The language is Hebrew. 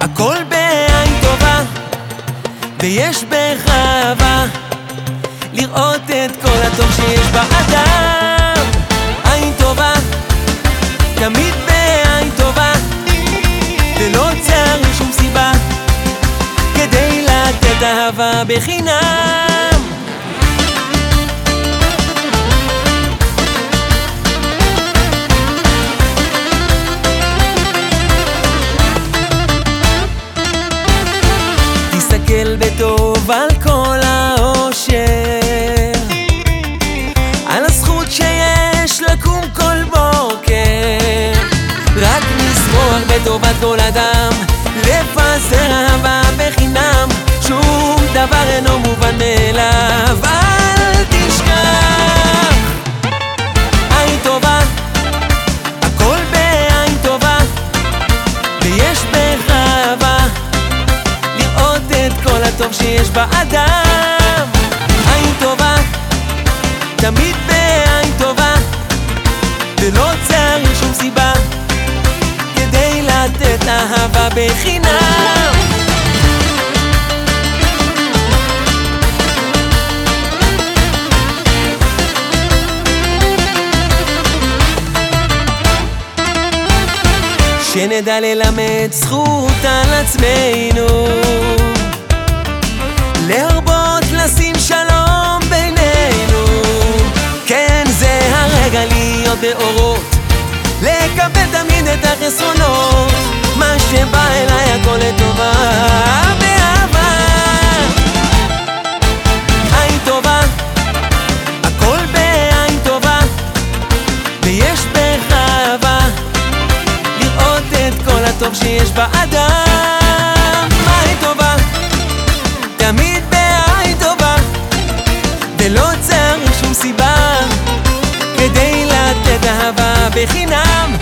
הכל בעין טובה, ויש בך אהבה לראות את כל הטוב שיש באדם. עין טובה, תמיד בעין טובה, ולא צריך שום סיבה כדי לתת אהבה בחינם. רק לשמוח בטובת כל אדם לפזר אהבה בחינם שום דבר אינו מובן מאליו. אל תשכח עין טובה הכל בעין טובה ויש בך אהבה לראות את כל הטוב שיש באדם. עין טובה, תמיד לתת אהבה בחינם. שנדע ללמד זכות על עצמנו. להרבות לשים שלום בינינו. כן זה הרגע להיות באורות. לקבל תמיד את החסרונות ויש בך לראות את כל הטוב שיש באדם. עין טובה, תמיד בעין טובה. ולא צריך שום סיבה כדי לתת אהבה בחינם